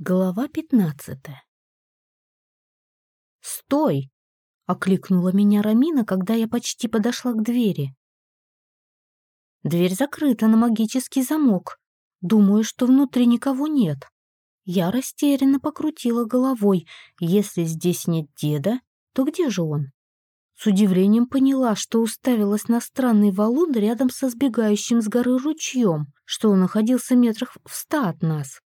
Глава пятнадцатая. «Стой!» — окликнула меня Рамина, когда я почти подошла к двери. Дверь закрыта на магический замок. Думаю, что внутри никого нет. Я растерянно покрутила головой. Если здесь нет деда, то где же он? С удивлением поняла, что уставилась на странный валун рядом со сбегающим с горы ручьем, что он находился метрах в ста от нас.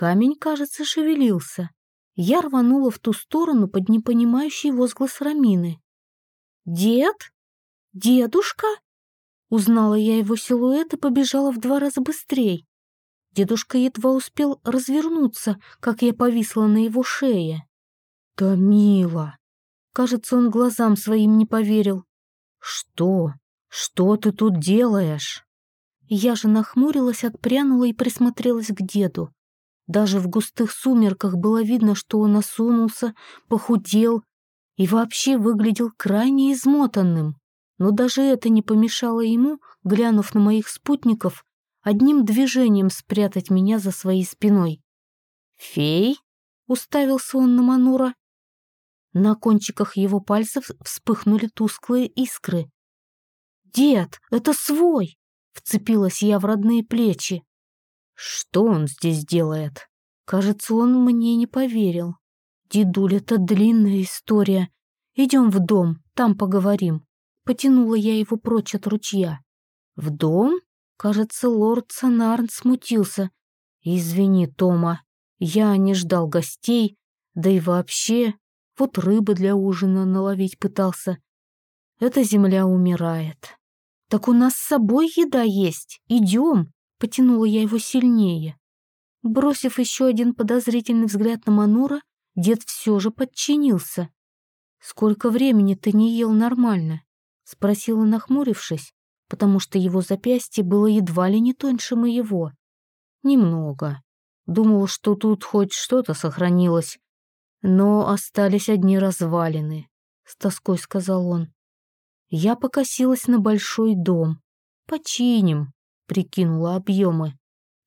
Камень, кажется, шевелился. Я рванула в ту сторону под непонимающий возглас Рамины. «Дед? Дедушка?» Узнала я его силуэт и побежала в два раза быстрее. Дедушка едва успел развернуться, как я повисла на его шее. «Да мило!» Кажется, он глазам своим не поверил. «Что? Что ты тут делаешь?» Я же нахмурилась, отпрянула и присмотрелась к деду. Даже в густых сумерках было видно, что он осунулся, похудел и вообще выглядел крайне измотанным. Но даже это не помешало ему, глянув на моих спутников, одним движением спрятать меня за своей спиной. «Фей?» — уставился он на Манура. На кончиках его пальцев вспыхнули тусклые искры. «Дед, это свой!» — вцепилась я в родные плечи. Что он здесь делает? Кажется, он мне не поверил. Дедуль, это длинная история. Идем в дом, там поговорим. Потянула я его прочь от ручья. В дом? Кажется, лорд Санарн смутился. Извини, Тома, я не ждал гостей, да и вообще, вот рыбы для ужина наловить пытался. Эта земля умирает. Так у нас с собой еда есть, идем. Потянула я его сильнее. Бросив еще один подозрительный взгляд на Манура, дед все же подчинился. «Сколько времени ты не ел нормально?» — спросила, нахмурившись, потому что его запястье было едва ли не тоньше моего. «Немного. Думал, что тут хоть что-то сохранилось, но остались одни развалины», — с тоской сказал он. Я покосилась на большой дом. «Починим», прикинула объемы.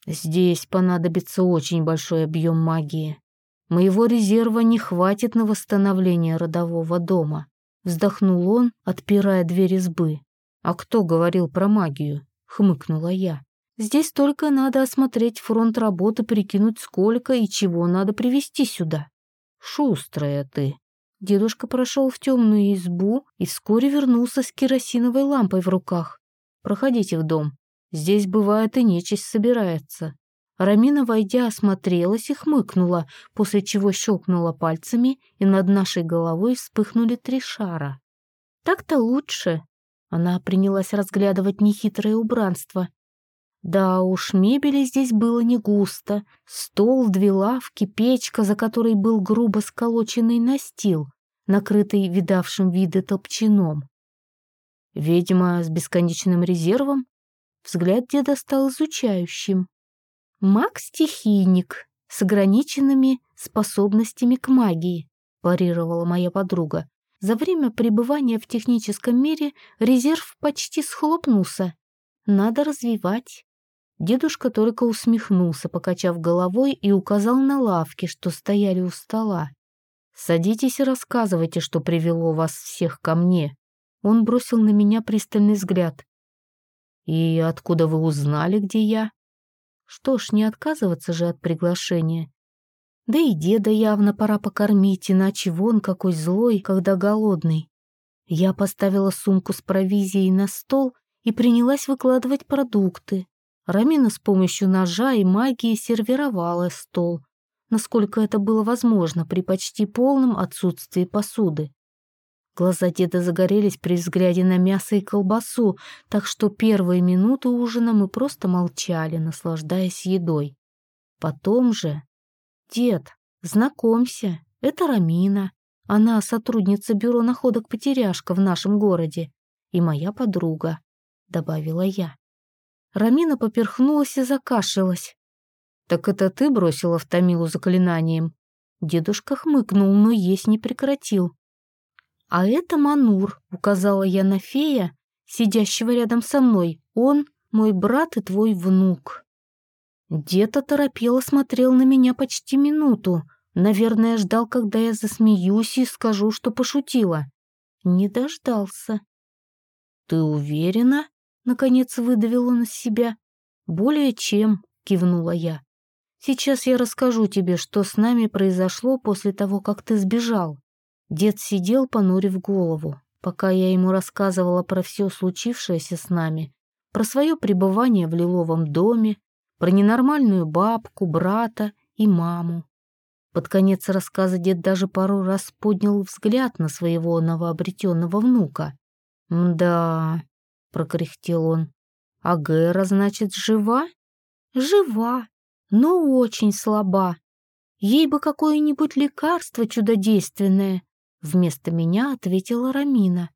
Здесь понадобится очень большой объем магии. Моего резерва не хватит на восстановление родового дома. Вздохнул он, отпирая дверь избы. А кто говорил про магию? Хмыкнула я. Здесь только надо осмотреть фронт работы, прикинуть сколько и чего надо привезти сюда. Шустрая ты. Дедушка прошел в темную избу и вскоре вернулся с керосиновой лампой в руках. Проходите в дом. Здесь бывает и нечисть собирается. Рамина, войдя, осмотрелась и хмыкнула, после чего щелкнула пальцами, и над нашей головой вспыхнули три шара. «Так-то лучше!» Она принялась разглядывать нехитрое убранство. Да уж, мебели здесь было не густо. Стол, две лавки, печка, за которой был грубо сколоченный настил, накрытый видавшим виды топчаном. Ведьма с бесконечным резервом Взгляд деда стал изучающим. «Маг-стихийник с ограниченными способностями к магии», парировала моя подруга. За время пребывания в техническом мире резерв почти схлопнулся. Надо развивать. Дедушка только усмехнулся, покачав головой и указал на лавки, что стояли у стола. «Садитесь и рассказывайте, что привело вас всех ко мне». Он бросил на меня пристальный взгляд. «И откуда вы узнали, где я?» Что ж, не отказываться же от приглашения. Да и деда явно пора покормить, иначе вон какой злой, когда голодный. Я поставила сумку с провизией на стол и принялась выкладывать продукты. Рамина с помощью ножа и магии сервировала стол, насколько это было возможно при почти полном отсутствии посуды. Глаза деда загорелись при взгляде на мясо и колбасу, так что первые минуты ужина мы просто молчали, наслаждаясь едой. Потом же... «Дед, знакомься, это Рамина. Она сотрудница бюро находок потеряшка в нашем городе. И моя подруга», — добавила я. Рамина поперхнулась и закашлялась. «Так это ты бросила в Томилу заклинанием?» Дедушка хмыкнул, но есть не прекратил. «А это Манур», — указала я на фея, сидящего рядом со мной. «Он мой брат и твой внук». Дед оторопело смотрел на меня почти минуту. Наверное, ждал, когда я засмеюсь и скажу, что пошутила. Не дождался. «Ты уверена?» — наконец выдавил он из себя. «Более чем», — кивнула я. «Сейчас я расскажу тебе, что с нами произошло после того, как ты сбежал». Дед сидел, понурив голову, пока я ему рассказывала про все случившееся с нами, про свое пребывание в лиловом доме, про ненормальную бабку, брата и маму. Под конец рассказа дед даже пару раз поднял взгляд на своего новообретенного внука. «Да», — прокряхтел он, — «а Гэра, значит, жива?» «Жива, но очень слаба. Ей бы какое-нибудь лекарство чудодейственное», — вместо меня ответила Рамина.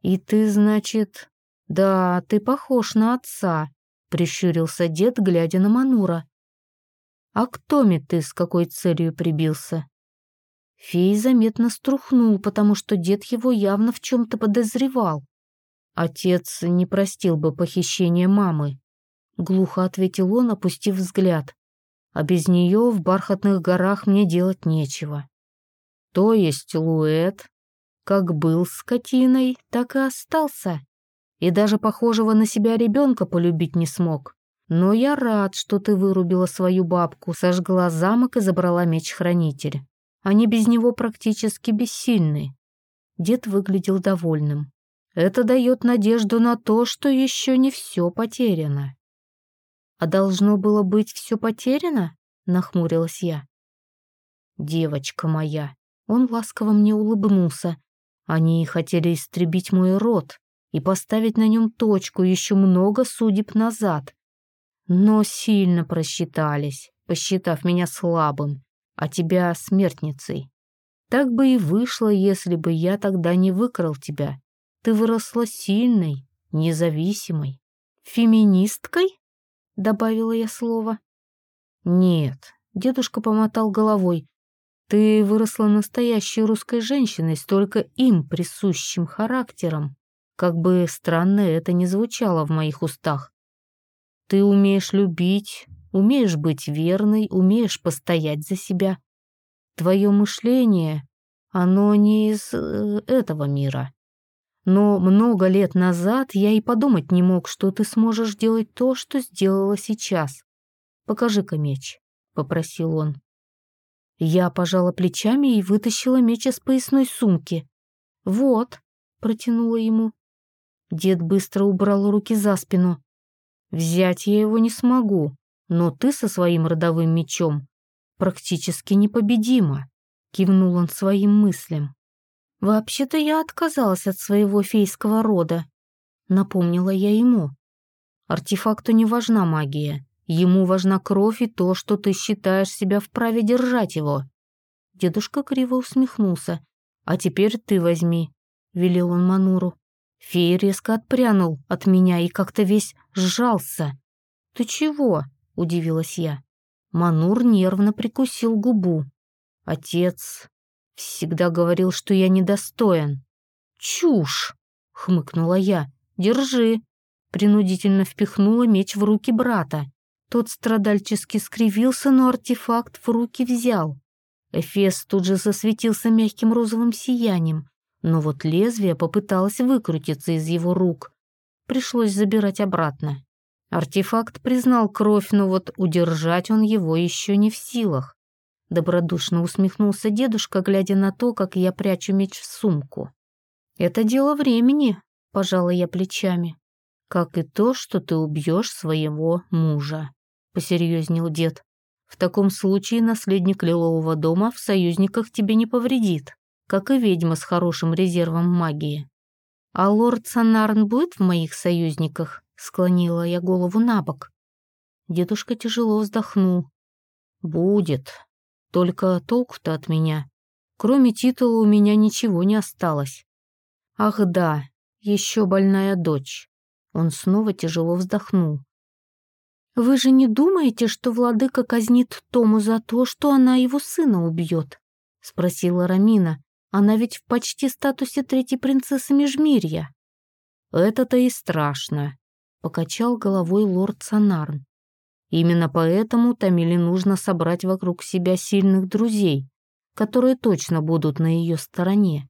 «И ты, значит, да, ты похож на отца», — прищурился дед, глядя на Манура. «А к Томе ты с какой целью прибился?» Фей заметно струхнул, потому что дед его явно в чем-то подозревал. «Отец не простил бы похищение мамы», — глухо ответил он, опустив взгляд. «А без нее в бархатных горах мне делать нечего». «То есть Луэт, как был скотиной, так и остался, и даже похожего на себя ребенка полюбить не смог. Но я рад, что ты вырубила свою бабку, сожгла замок и забрала меч-хранитель. Они без него практически бессильны. Дед выглядел довольным. Это дает надежду на то, что еще не все потеряно. А должно было быть все потеряно? Нахмурилась я. Девочка моя. Он ласково мне улыбнулся. Они хотели истребить мой род и поставить на нем точку еще много судеб назад но сильно просчитались, посчитав меня слабым, а тебя смертницей. Так бы и вышло, если бы я тогда не выкрал тебя. Ты выросла сильной, независимой. Феминисткой? Добавила я слово. Нет, дедушка помотал головой. Ты выросла настоящей русской женщиной с только им присущим характером. Как бы странно это ни звучало в моих устах. Ты умеешь любить, умеешь быть верной, умеешь постоять за себя. Твое мышление, оно не из э, этого мира. Но много лет назад я и подумать не мог, что ты сможешь делать то, что сделала сейчас. Покажи-ка меч, — попросил он. Я пожала плечами и вытащила меч из поясной сумки. «Вот», — протянула ему. Дед быстро убрал руки за спину. Взять я его не смогу, но ты со своим родовым мечом практически непобедима», — кивнул он своим мыслям. «Вообще-то я отказалась от своего фейского рода», — напомнила я ему. «Артефакту не важна магия. Ему важна кровь и то, что ты считаешь себя вправе держать его». Дедушка криво усмехнулся. «А теперь ты возьми», — велел он Мануру. Фей резко отпрянул от меня и как-то весь сжался. «Ты чего?» — удивилась я. Манур нервно прикусил губу. Отец всегда говорил, что я недостоин. «Чушь!» — хмыкнула я. «Держи!» Принудительно впихнула меч в руки брата. Тот страдальчески скривился, но артефакт в руки взял. Эфес тут же засветился мягким розовым сиянием, но вот лезвие попыталось выкрутиться из его рук. Пришлось забирать обратно. Артефакт признал кровь, но вот удержать он его еще не в силах. Добродушно усмехнулся дедушка, глядя на то, как я прячу меч в сумку. «Это дело времени», — пожала я плечами. «Как и то, что ты убьешь своего мужа», — посерьезнел дед. «В таком случае наследник Лилового дома в союзниках тебе не повредит» как и ведьма с хорошим резервом магии. «А лорд Санарн будет в моих союзниках?» — склонила я голову на бок. Дедушка тяжело вздохнул. «Будет. Только толку-то от меня. Кроме титула у меня ничего не осталось. Ах да, еще больная дочь». Он снова тяжело вздохнул. «Вы же не думаете, что владыка казнит Тому за то, что она его сына убьет?» — спросила Рамина, она ведь в почти статусе третьей принцессы Именно поэтому Тамиле нужно собрать вокруг себя сильных друзей, которые точно будут на ее стороне.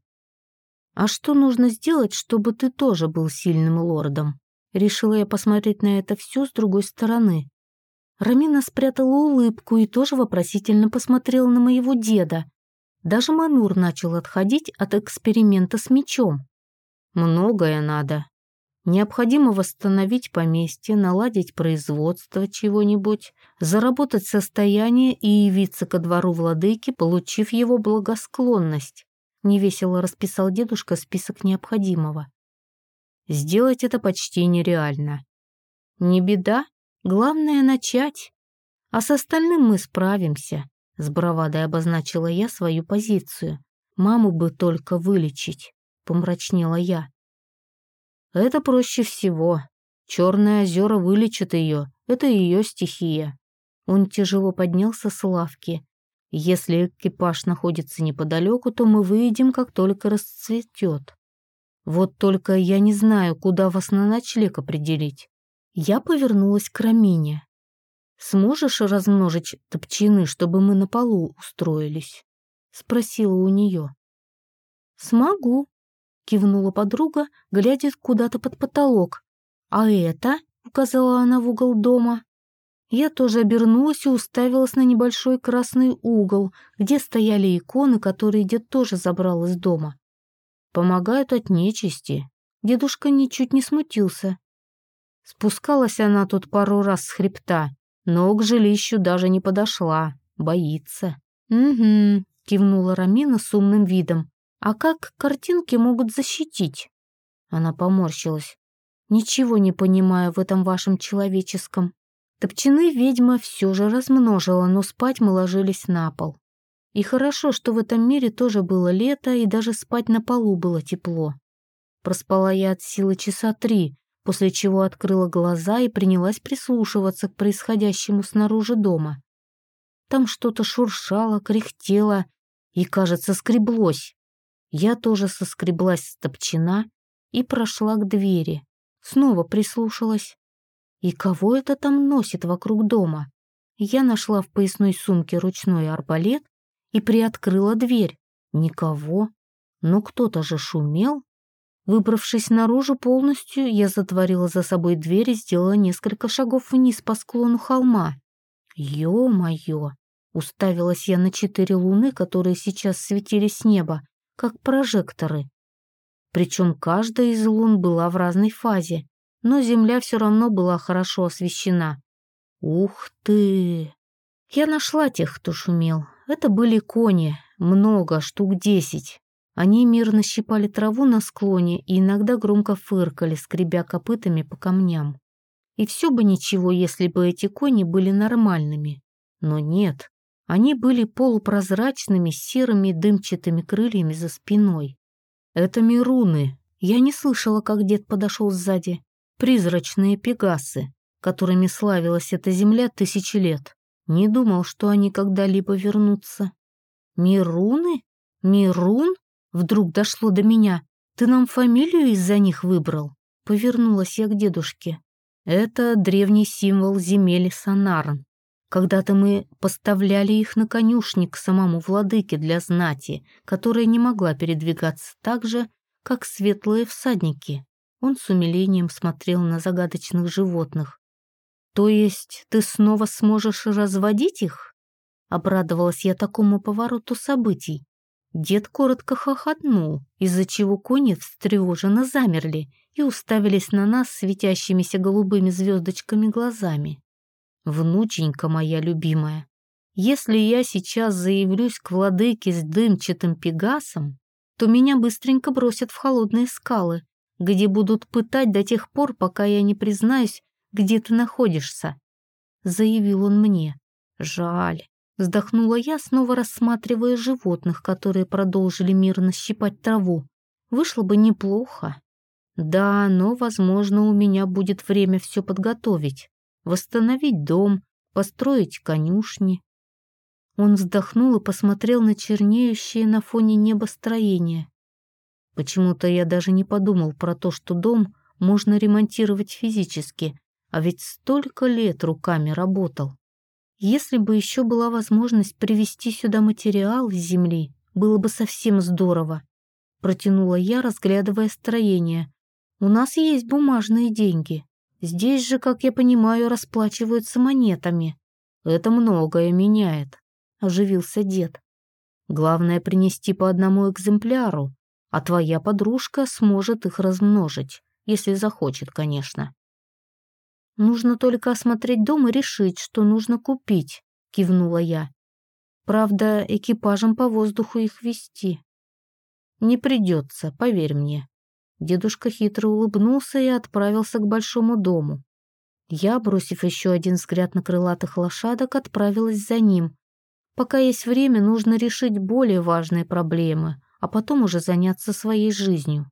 А что нужно сделать, чтобы ты тоже был сильным лордом? Решила я посмотреть на это все с другой стороны. Рамина спрятала улыбку и тоже вопросительно посмотрела на моего деда. Даже Манур начал отходить от эксперимента с мечом. Многое надо. Необходимо восстановить поместье, наладить производство чего-нибудь, заработать состояние и явиться ко двору владыки, получив его благосклонность. Невесело расписал дедушка список необходимого. Сделать это почти нереально. Не беда, главное начать. А с остальным мы справимся, с бравадой обозначила я свою позицию. Маму бы только вылечить, помрачнела я. Это проще всего. Черные озера вылечат ее, это ее стихия. Он тяжело поднялся с лавки. Если экипаж находится неподалеку, то мы выйдем, как только расцветет. Вот только я не знаю, куда вас на ночлег определить. Я повернулась к Рамине. «Сможешь размножить топчины, чтобы мы на полу устроились?» Спросила у нее. «Смогу», — кивнула подруга, глядя куда-то под потолок. «А это?» — указала она в угол дома. Я тоже обернулась и уставилась на небольшой красный угол, где стояли иконы, которые дед тоже забрал из дома. «Помогают от нечисти». Дедушка ничуть не смутился. Спускалась она тут пару раз с хребта, но к жилищу даже не подошла, боится. «Угу», — кивнула Рамина с умным видом. А как картинки могут защитить? Она поморщилась. Ничего не понимаю в этом вашем человеческом. Топчаны ведьма все же размножила, но спать мы ложились на пол. И хорошо, что в этом мире тоже было лето, и даже спать на полу было тепло. Проспала я от силы часа три, после чего открыла глаза и принялась прислушиваться к происходящему снаружи дома. Там что-то шуршало, кряхтело и, кажется, скреблось. Я тоже соскреблась с топчина и прошла к двери. Снова прислушалась. И кого это там носит вокруг дома? Я нашла в поясной сумке ручной арбалет и приоткрыла дверь. Никого. Но кто-то же шумел. Выбравшись наружу полностью, я затворила за собой дверь и сделала несколько шагов вниз по склону холма. Ё-моё! Уставилась я на четыре луны, которые сейчас светились с неба, как прожекторы. Причем каждая из лун была в разной фазе, но Земля все равно была хорошо освещена. Ух ты! Я нашла тех, кто шумел. Это были кони, много, штук десять. Они мирно щипали траву на склоне и иногда громко фыркали, скребя копытами по камням. И все бы ничего, если бы эти кони были нормальными. Но нет, они были полупрозрачными серыми дымчатыми крыльями за спиной. Это мируны. Я не слышала, как дед подошел сзади. Призрачные пегасы, которыми славилась эта земля тысячи лет. Не думал, что они когда-либо вернутся. Мируны? Мирун? Вдруг дошло до меня. Ты нам фамилию из-за них выбрал? Повернулась я к дедушке. Это древний символ земель Санарн. Когда-то мы поставляли их на конюшни к самому владыке для знати, которая не могла передвигаться так же, как светлые всадники. Он с умилением смотрел на загадочных животных. «То есть ты снова сможешь разводить их?» Обрадовалась я такому повороту событий. Дед коротко хохотнул, из-за чего кони встревоженно замерли и уставились на нас светящимися голубыми звездочками глазами. Внученька моя любимая, если я сейчас заявлюсь к владыке с дымчатым пегасом, то меня быстренько бросят в холодные скалы, где будут пытать до тех пор, пока я не признаюсь, где ты находишься. Заявил он мне. Жаль. Вздохнула я, снова рассматривая животных, которые продолжили мирно щипать траву. Вышло бы неплохо. Да, но, возможно, у меня будет время все подготовить восстановить дом, построить конюшни. Он вздохнул и посмотрел на чернеющее на фоне неба строение. Почему-то я даже не подумал про то, что дом можно ремонтировать физически, А ведь столько лет руками работал. Если бы еще была возможность привезти сюда материал из земли, было бы совсем здорово. Протянула я, разглядывая строение. У нас есть бумажные деньги. Здесь же, как я понимаю, расплачиваются монетами. Это многое меняет, оживился дед. Главное принести по одному экземпляру, а твоя подружка сможет их размножить, если захочет, конечно. Нужно только осмотреть дом и решить, что нужно купить, кивнула я. Правда, экипажем по воздуху их вести. Не придется, поверь мне. Дедушка хитро улыбнулся и отправился к большому дому. Я, бросив еще один взгляд на крылатых лошадок, отправилась за ним. Пока есть время, нужно решить более важные проблемы, а потом уже заняться своей жизнью.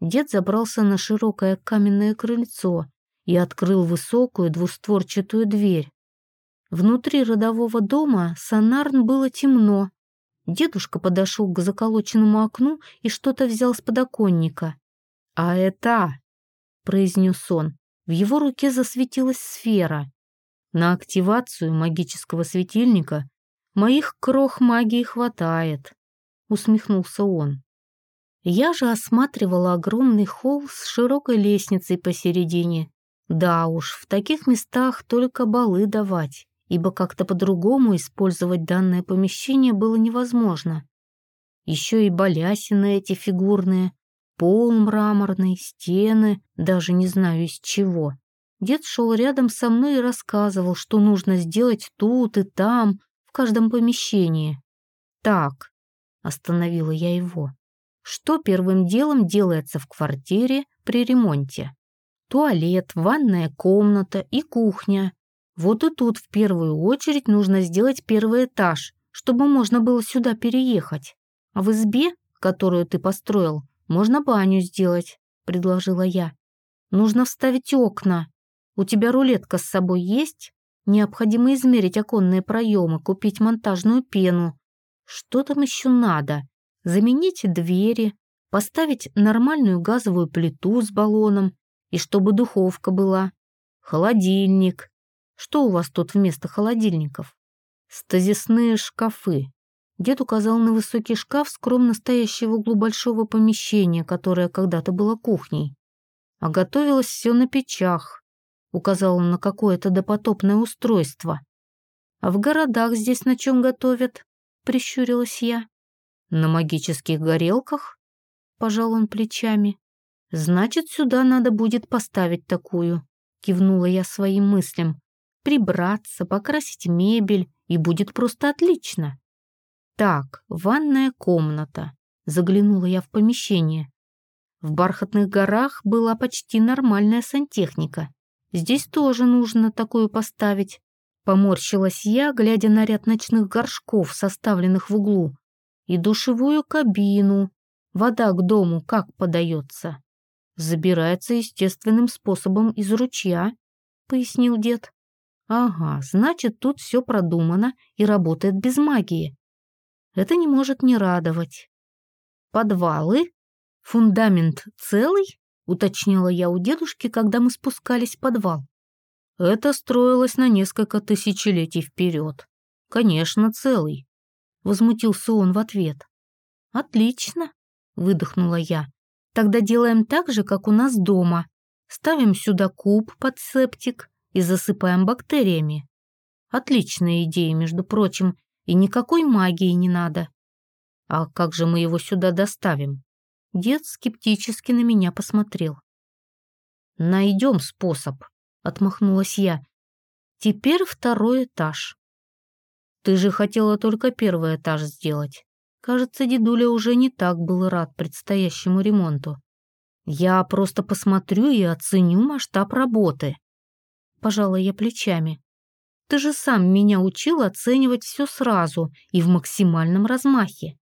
Дед забрался на широкое каменное крыльцо и открыл высокую двустворчатую дверь. Внутри родового дома Санарн было темно. Дедушка подошел к заколоченному окну и что-то взял с подоконника. «А это...» — произнес он. В его руке засветилась сфера. На активацию магического светильника моих крох магии хватает, усмехнулся он. Я же осматривала огромный холл с широкой лестницей посередине. Да уж, в таких местах только балы давать ибо как-то по-другому использовать данное помещение было невозможно. Еще и балясины эти фигурные, пол мраморный, стены, даже не знаю из чего. Дед шел рядом со мной и рассказывал, что нужно сделать тут и там, в каждом помещении. «Так», — остановила я его, — «что первым делом делается в квартире при ремонте?» Туалет, ванная комната и кухня, вот и тут в первую очередь нужно сделать первый этаж, чтобы можно было сюда переехать. А в избе, которую ты построил, можно баню сделать, предложила я. Нужно вставить окна. У тебя рулетка с собой есть? Необходимо измерить оконные проемы, купить монтажную пену. Что там еще надо? Заменить двери, поставить нормальную газовую плиту с баллоном и чтобы духовка была. Холодильник, что у вас тут вместо холодильников? Стазисные шкафы. Дед указал на высокий шкаф, скромно стоящий в углу большого помещения, которое когда-то было кухней. А готовилось все на печах. Указал он на какое-то допотопное устройство. А в городах здесь на чем готовят? Прищурилась я. На магических горелках? Пожал он плечами. Значит, сюда надо будет поставить такую. Кивнула я своим мыслям прибраться, покрасить мебель, и будет просто отлично. Так, ванная комната. Заглянула я в помещение. В бархатных горах была почти нормальная сантехника. Здесь тоже нужно такую поставить. Поморщилась я, глядя на ряд ночных горшков, составленных в углу, и душевую кабину. Вода к дому как подается? Забирается естественным способом из ручья, пояснил дед. Ага, значит, тут все продумано и работает без магии. Это не может не радовать. Подвалы? Фундамент целый? Уточнила я у дедушки, когда мы спускались в подвал. Это строилось на несколько тысячелетий вперед. Конечно, целый. Возмутился он в ответ. Отлично, выдохнула я. Тогда делаем так же, как у нас дома. Ставим сюда куб под септик, и засыпаем бактериями. Отличная идея, между прочим, и никакой магии не надо. А как же мы его сюда доставим? Дед скептически на меня посмотрел. Найдем способ, отмахнулась я. Теперь второй этаж. Ты же хотела только первый этаж сделать. Кажется, дедуля уже не так был рад предстоящему ремонту. Я просто посмотрю и оценю масштаб работы. Пожала я плечами. Ты же сам меня учил оценивать все сразу и в максимальном размахе.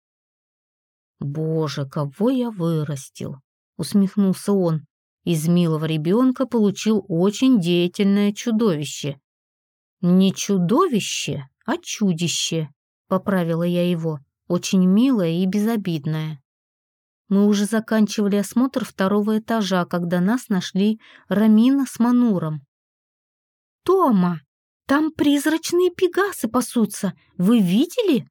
Боже, кого я вырастил! Усмехнулся он. Из милого ребенка получил очень деятельное чудовище. Не чудовище, а чудище, поправила я его, очень милое и безобидное. Мы уже заканчивали осмотр второго этажа, когда нас нашли Рамина с Мануром. Тома, там призрачные пегасы пасутся. Вы видели?»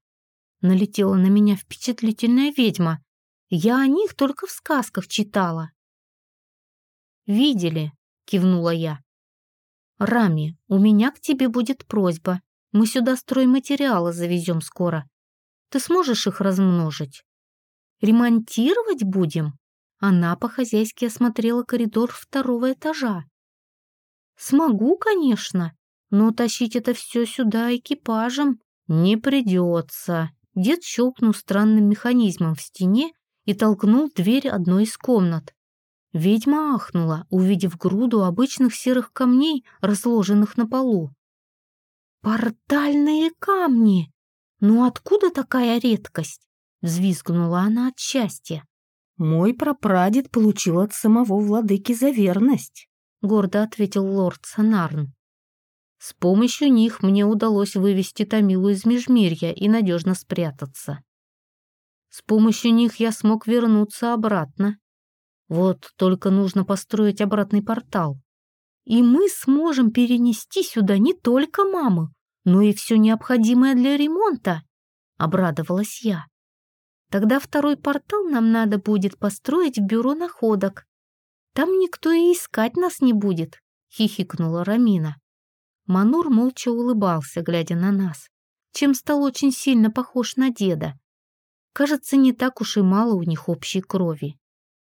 Налетела на меня впечатлительная ведьма. Я о них только в сказках читала. «Видели», — кивнула я. «Рами, у меня к тебе будет просьба. Мы сюда стройматериалы завезем скоро. Ты сможешь их размножить? Ремонтировать будем?» Она по-хозяйски осмотрела коридор второго этажа. «Смогу, конечно, но тащить это все сюда экипажем не придется». Дед щелкнул странным механизмом в стене и толкнул дверь одной из комнат. Ведьма ахнула, увидев груду обычных серых камней, разложенных на полу. «Портальные камни! Ну откуда такая редкость?» — взвизгнула она от счастья. «Мой прапрадед получил от самого владыки за верность», — гордо ответил лорд Санарн. С помощью них мне удалось вывести Томилу из Межмирья и надежно спрятаться. С помощью них я смог вернуться обратно. Вот только нужно построить обратный портал. И мы сможем перенести сюда не только маму, но и все необходимое для ремонта, — обрадовалась я. Тогда второй портал нам надо будет построить в бюро находок. Там никто и искать нас не будет, хихикнула Рамина. Манур молча улыбался, глядя на нас, чем стал очень сильно похож на деда. Кажется, не так уж и мало у них общей крови.